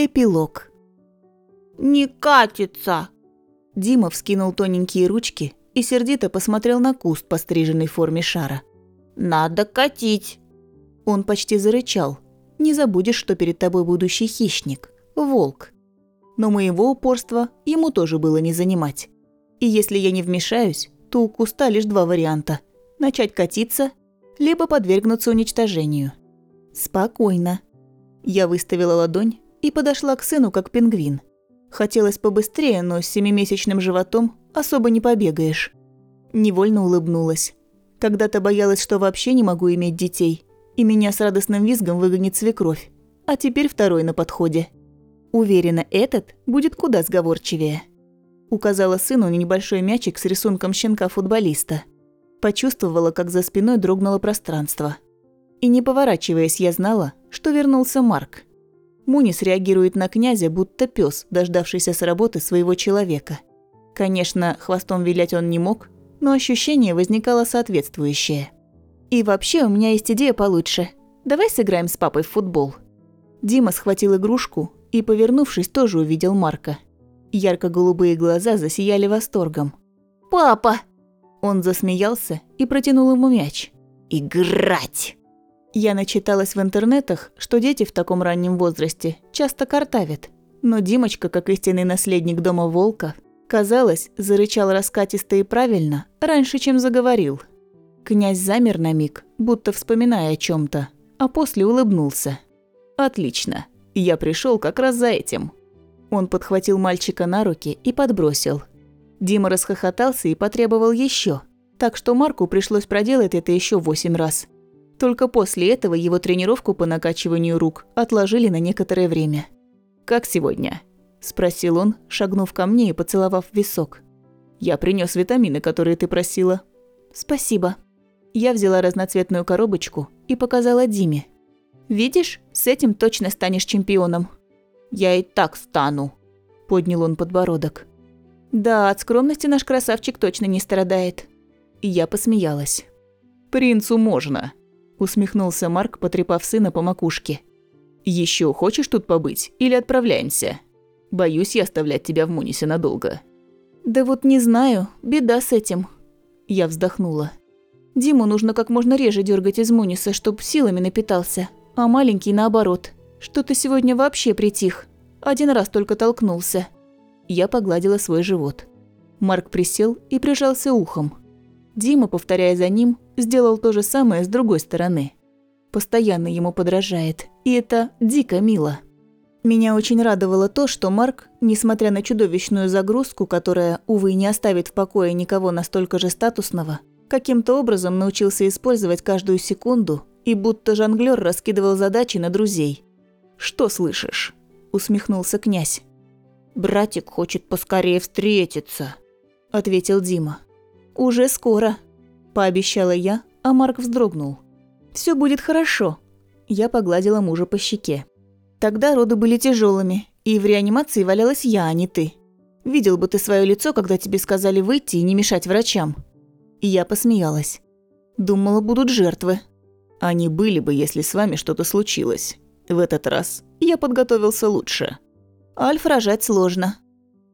Эпилог. «Не катится!» Дима вскинул тоненькие ручки и сердито посмотрел на куст, постриженный в форме шара. «Надо катить!» Он почти зарычал. «Не забудешь, что перед тобой будущий хищник. Волк». Но моего упорства ему тоже было не занимать. И если я не вмешаюсь, то у куста лишь два варианта – начать катиться, либо подвергнуться уничтожению. Спокойно. Я выставила ладонь и подошла к сыну как пингвин. Хотелось побыстрее, но с семимесячным животом особо не побегаешь. Невольно улыбнулась. Когда-то боялась, что вообще не могу иметь детей, и меня с радостным визгом выгонит свекровь. А теперь второй на подходе. Уверена, этот будет куда сговорчивее. Указала сыну небольшой мячик с рисунком щенка-футболиста. Почувствовала, как за спиной дрогнуло пространство. И не поворачиваясь, я знала, что вернулся Марк. Мунис реагирует на князя, будто пес, дождавшийся с работы своего человека. Конечно, хвостом вилять он не мог, но ощущение возникало соответствующее. «И вообще у меня есть идея получше. Давай сыграем с папой в футбол». Дима схватил игрушку и, повернувшись, тоже увидел Марка. Ярко-голубые глаза засияли восторгом. «Папа!» Он засмеялся и протянул ему мяч. «Играть!» Я начиталась в интернетах, что дети в таком раннем возрасте часто картавят. Но Димочка, как истинный наследник дома волка, казалось, зарычал раскатисто и правильно, раньше, чем заговорил. Князь замер на миг, будто вспоминая о чем то а после улыбнулся. «Отлично. Я пришел как раз за этим». Он подхватил мальчика на руки и подбросил. Дима расхохотался и потребовал еще, так что Марку пришлось проделать это еще восемь раз – только после этого его тренировку по накачиванию рук отложили на некоторое время. «Как сегодня?» – спросил он, шагнув ко мне и поцеловав висок. «Я принес витамины, которые ты просила». «Спасибо». Я взяла разноцветную коробочку и показала Диме. «Видишь, с этим точно станешь чемпионом». «Я и так стану», – поднял он подбородок. «Да, от скромности наш красавчик точно не страдает». Я посмеялась. «Принцу можно», усмехнулся Марк, потрепав сына по макушке. Еще хочешь тут побыть или отправляемся? Боюсь я оставлять тебя в Мунисе надолго. Да вот не знаю, беда с этим. Я вздохнула. Диму нужно как можно реже дергать из Муниса, чтоб силами напитался, а маленький наоборот. Что-то сегодня вообще притих. Один раз только толкнулся. Я погладила свой живот. Марк присел и прижался ухом. Дима, повторяя за ним, сделал то же самое с другой стороны. Постоянно ему подражает, и это дико мило. Меня очень радовало то, что Марк, несмотря на чудовищную загрузку, которая, увы, не оставит в покое никого настолько же статусного, каким-то образом научился использовать каждую секунду и будто жонглёр раскидывал задачи на друзей. «Что слышишь?» – усмехнулся князь. «Братик хочет поскорее встретиться», – ответил Дима. «Уже скоро», – пообещала я, а Марк вздрогнул. Все будет хорошо». Я погладила мужа по щеке. «Тогда роды были тяжелыми, и в реанимации валялась я, а не ты. Видел бы ты свое лицо, когда тебе сказали выйти и не мешать врачам». И я посмеялась. Думала, будут жертвы. Они были бы, если с вами что-то случилось. В этот раз я подготовился лучше. Альф рожать сложно.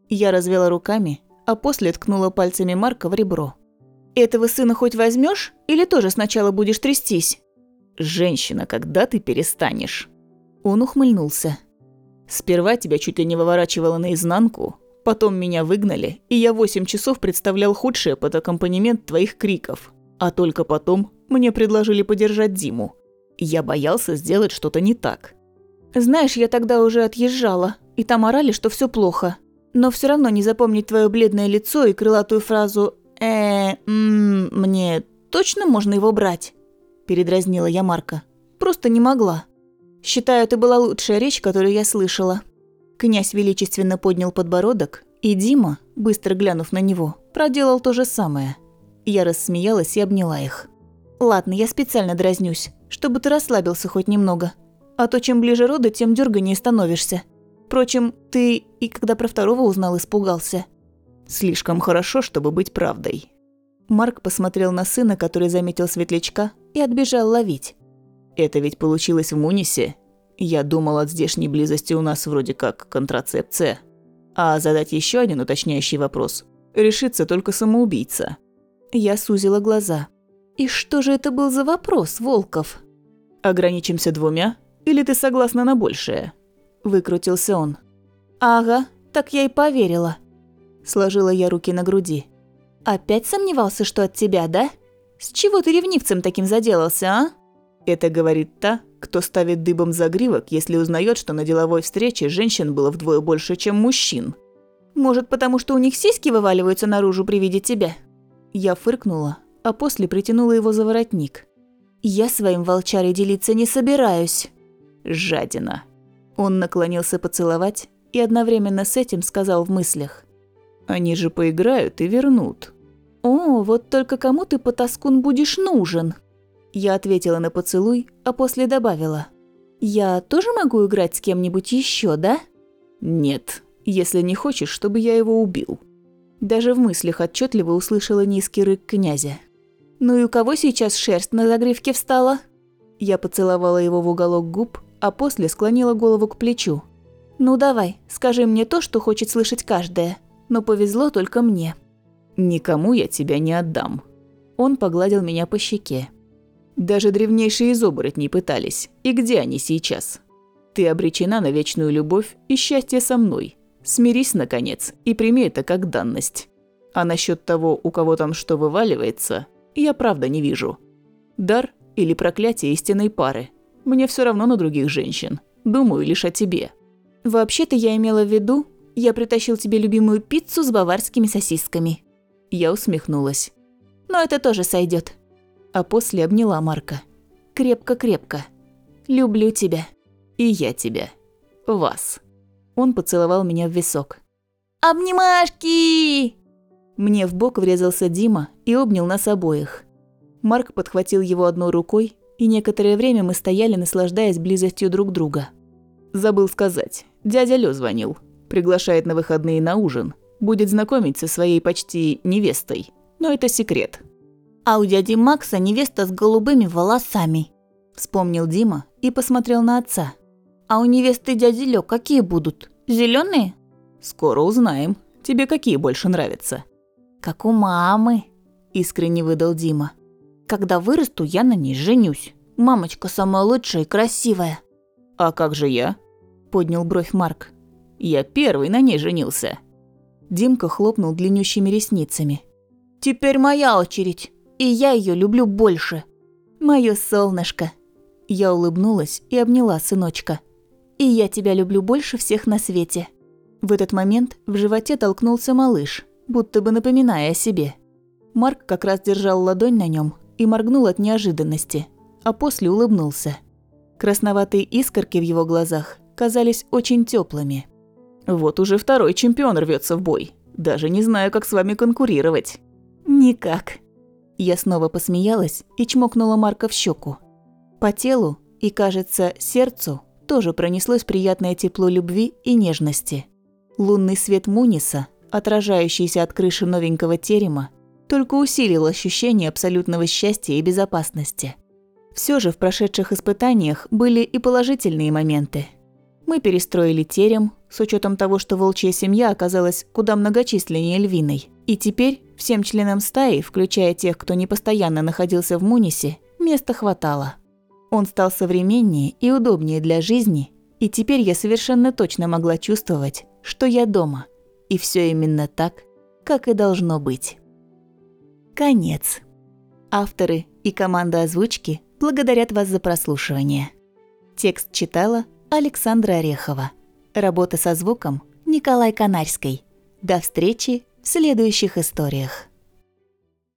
Я развела руками, а после ткнула пальцами Марка в ребро. «Этого сына хоть возьмешь, или тоже сначала будешь трястись?» «Женщина, когда ты перестанешь?» Он ухмыльнулся. «Сперва тебя чуть ли не выворачивало наизнанку, потом меня выгнали, и я восемь часов представлял худшее под аккомпанемент твоих криков. А только потом мне предложили подержать Диму. Я боялся сделать что-то не так». «Знаешь, я тогда уже отъезжала, и там орали, что все плохо. Но все равно не запомнить твое бледное лицо и крылатую фразу э мне точно можно его брать?» Передразнила я Марка. «Просто не могла. Считаю, это была лучшая речь, которую я слышала». Князь величественно поднял подбородок, и Дима, быстро глянув на него, проделал то же самое. Я рассмеялась и обняла их. «Ладно, я специально дразнюсь, чтобы ты расслабился хоть немного. А то чем ближе роды, тем дёрганнее становишься. Впрочем, ты и когда про второго узнал, испугался. Слишком хорошо, чтобы быть правдой. Марк посмотрел на сына, который заметил светлячка, и отбежал ловить. Это ведь получилось в Мунисе. Я думал, от здешней близости у нас вроде как контрацепция. А задать еще один уточняющий вопрос решится только самоубийца. Я сузила глаза. И что же это был за вопрос, Волков? Ограничимся двумя, или ты согласна на большее? Выкрутился он. Ага, так я и поверила. Сложила я руки на груди. Опять сомневался, что от тебя, да? С чего ты ревнивцем таким заделался, а? Это говорит та, кто ставит дыбом загривок, если узнает, что на деловой встрече женщин было вдвое больше, чем мужчин. Может, потому что у них сиськи вываливаются наружу при виде тебя? Я фыркнула, а после притянула его за воротник. Я своим волчарой делиться не собираюсь. Жадина. Он наклонился поцеловать и одновременно с этим сказал в мыслях. Они же поиграют и вернут. «О, вот только кому ты, потаскун, будешь нужен?» Я ответила на поцелуй, а после добавила. «Я тоже могу играть с кем-нибудь еще, да?» «Нет, если не хочешь, чтобы я его убил». Даже в мыслях отчетливо услышала низкий рык князя. «Ну и у кого сейчас шерсть на загривке встала?» Я поцеловала его в уголок губ, а после склонила голову к плечу. «Ну давай, скажи мне то, что хочет слышать каждая. Но повезло только мне». «Никому я тебя не отдам». Он погладил меня по щеке. «Даже древнейшие из оборотней пытались. И где они сейчас? Ты обречена на вечную любовь и счастье со мной. Смирись, наконец, и прими это как данность. А насчет того, у кого там что вываливается, я правда не вижу. Дар или проклятие истинной пары. Мне все равно на других женщин. Думаю лишь о тебе». «Вообще-то я имела в виду, я притащил тебе любимую пиццу с баварскими сосисками». Я усмехнулась. «Но это тоже сойдет. А после обняла Марка. «Крепко-крепко. Люблю тебя». «И я тебя. Вас». Он поцеловал меня в висок. «Обнимашки!» Мне в бок врезался Дима и обнял нас обоих. Марк подхватил его одной рукой, и некоторое время мы стояли, наслаждаясь близостью друг друга. Забыл сказать, дядя Лё звонил. Приглашает на выходные на ужин будет знакомить со своей почти невестой. Но это секрет. «А у дяди Макса невеста с голубыми волосами», – вспомнил Дима и посмотрел на отца. «А у невесты дяди Лё какие будут? Зеленые? «Скоро узнаем. Тебе какие больше нравятся?» «Как у мамы», – искренне выдал Дима. «Когда вырасту, я на ней женюсь. Мамочка самая лучшая и красивая». «А как же я?» – поднял бровь Марк. «Я первый на ней женился». Димка хлопнул длиннющими ресницами. «Теперь моя очередь, и я ее люблю больше. Моё солнышко». Я улыбнулась и обняла сыночка. «И я тебя люблю больше всех на свете». В этот момент в животе толкнулся малыш, будто бы напоминая о себе. Марк как раз держал ладонь на нем и моргнул от неожиданности, а после улыбнулся. Красноватые искорки в его глазах казались очень теплыми. Вот уже второй чемпион рвется в бой. Даже не знаю, как с вами конкурировать. Никак. Я снова посмеялась и чмокнула Марка в щеку. По телу и, кажется, сердцу тоже пронеслось приятное тепло любви и нежности. Лунный свет Муниса, отражающийся от крыши новенького терема, только усилил ощущение абсолютного счастья и безопасности. Все же в прошедших испытаниях были и положительные моменты. Мы перестроили терем, с учетом того, что волчья семья оказалась куда многочисленнее львиной. И теперь всем членам стаи, включая тех, кто не постоянно находился в Мунисе, места хватало. Он стал современнее и удобнее для жизни, и теперь я совершенно точно могла чувствовать, что я дома. И все именно так, как и должно быть. Конец. Авторы и команда озвучки благодарят вас за прослушивание. Текст читала Александра Орехова. Работа со звуком Николай Канарской. До встречи в следующих историях.